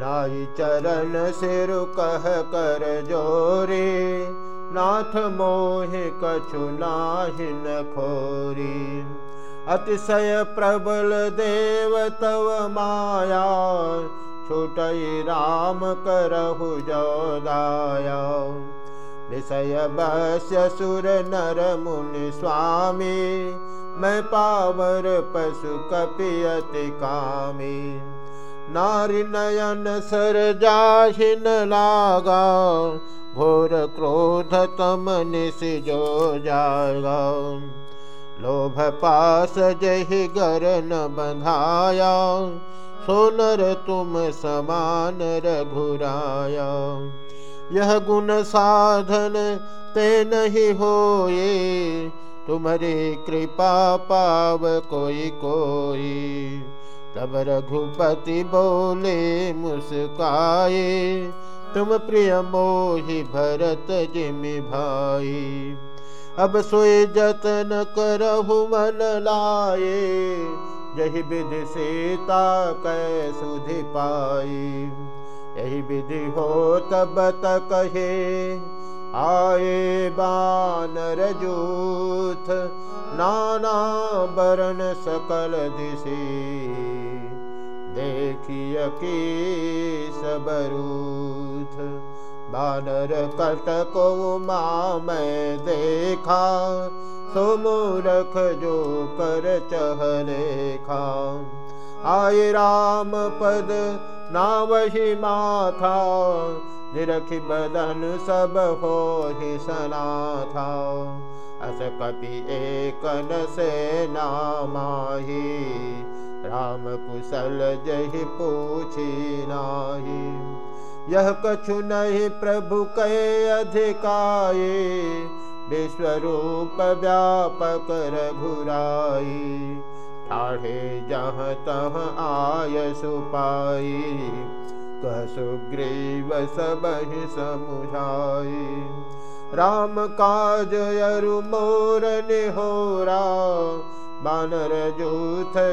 नाई चरण सिर कह कर जोरे। नाथ मोहि कछु नाहि न खोरी। अतिशय प्रबल देव तव माया छुटई राम करहु जोदाया विषय बस्य सुर नर मुनि स्वामी मैं पावर पशु कपियति कामी नारी नयन सर जाहिन लागा, घोर क्रोध तम निस जो जागा। लोभ पास जहि गर न बंधाया, सोनर तुम समान रघुराया। यह गुण साधन ते नहीं होए, तुम्हारी कृपा पाव कोई कोई। तब रघुपति बोले, मुस्काए, तुम प्रिय मोहि भरत जिमि भाई। अब सोए जतन करहु मन लाए, यही विधि सीता कै सुधि पाई यही विधि हो तब तक हे, आए बानर जूथ, नाना बरन सकल दिशी। देखिय की सबरूथ बानर कटको माँ देखा सो मूरख जो कर चहलेखा। आय राम पद ना वही माथा निरखि बदन सब हो ही सना था अस कपि एक न से नामाही राम कुशल जहि पूछी नाही। यह कछु नहीं प्रभु के अधिकाये। विश्वरूप व्यापक रघुराई। ठाढ़े जहाँ तह आय सुपाई। कह सुग्रीव सब समुझाई। राम काज अरु मोर निहोरा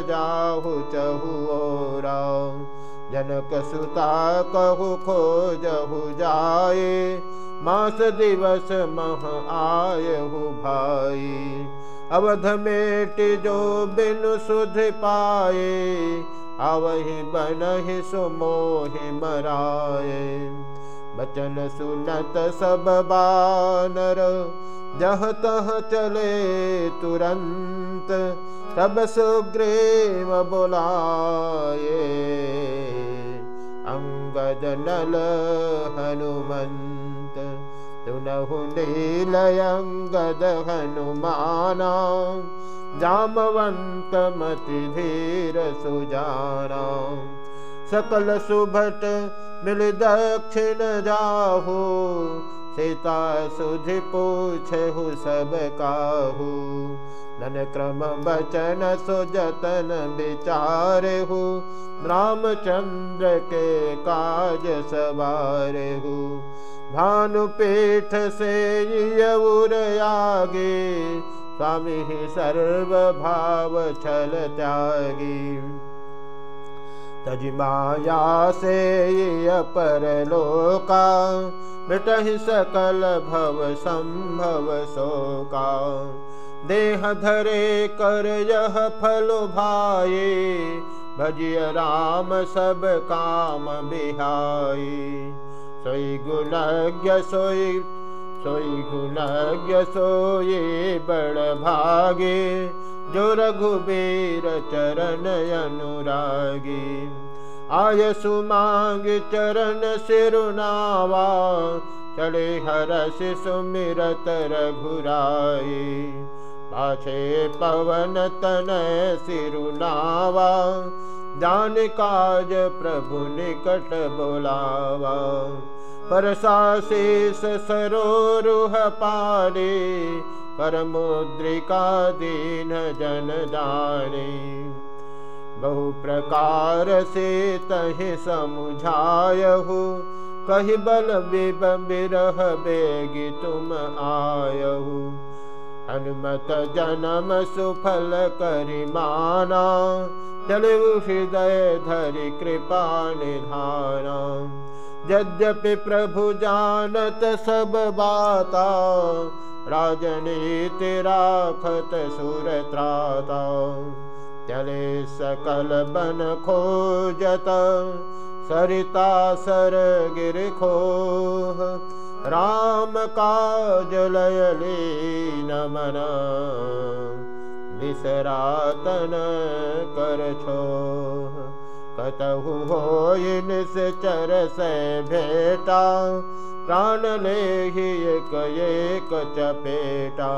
जाहु चहुओरा जनक सुता कहु खोजहु जाए। मास दिवस मह आयहु भाई अवध मेट जो बिन सुध पाए। अवहि बनहि सुमोहि मराए। बचन सुनत सब बानर जह तह चले तब सुग्रीव बोलाए अंगद नल हनुमंत तुनहु नीलय अंगद हनुमाना जामवंत मति धीर सुजाना। सकल सुभट मिल दक्षिण जाहू सीता सुधि पूछहु सब काहू। नन क्रम बचन सुजतन विचारहु। रामचंद्र के काज सवारहु। भानुपीठ से यौर आगे स्वामी सर्व भाव छल त्यागी तज माया से अपर लोका मिटहि सकल भव संभव शोका। देह धरे कर यह फल भाए भजिय राम सब काम बिहाई सोई गुणज्ञ सोई सोई गुणज्ञ सोई बड़ भागे जो रघुबीर चरण अनुरागी आय सुमांग चरण सिरुनावा चले हरस सुमिरत रघुराई। पाछे पवन तन सिरुनावा जान काज प्रभु निकट बोलावा। परसा शेष सरोरुह पारे परमुद्रिका दीन जन जाने बहु प्रकार से तहि समुझायहु। कही बल बिरह बेगी तुम आयहु। हनुमत जन्म सुफल करिमाना हृदय धरि कृपा निधान। यद्यपि प्रभु जानत सब बाता राजनीति राखत सुरत्राता चले सकल बन खोजत सरिता सर गिर खो राम काज लयले नमन विसरातन कर छो कतहु हो से चर से भेटा प्राण ले एक एक चपेटा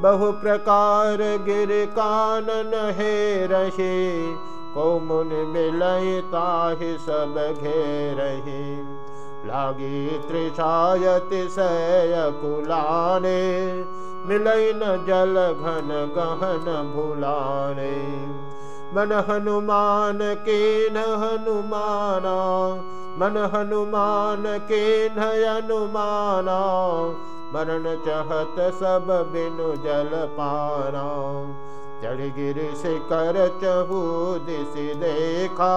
बहु प्रकार गिर कानन हे रही को मुन मिलई ताहि सब घेरही लागी त्रिषायति सय कुलाने मिलई न जल घन गहन भुलाने। मन हनुमान के न हनुमाना मन हनुमान के न हनुमाना मरण चहत सब बिनु जल पाना। चढ़ गिर से कर चहु दिश देखा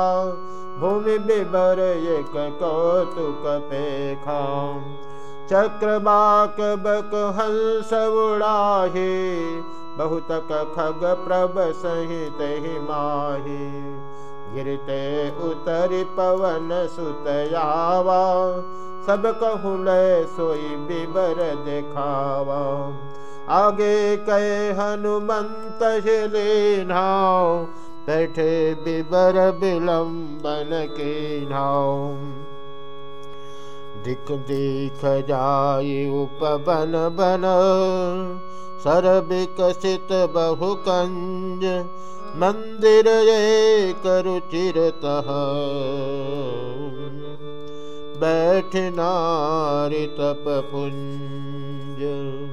भूमि बिबर एक कौतुक पेखा। चक्रबाक बक हंस उड़ाहे बहुत खग प्रभ सहित ही माही गिरते उतरि पवन सुतयावा सब कहूल सोई बिबर देखावा। आगे कहे, हनुमंत नाव बैठे बिबर विलंबन के नाव दिख दिख जाय उपवन बन सर विकसित बहुकंज, मंदिर एक रुचिरत। बैठ नारी तप पुंज।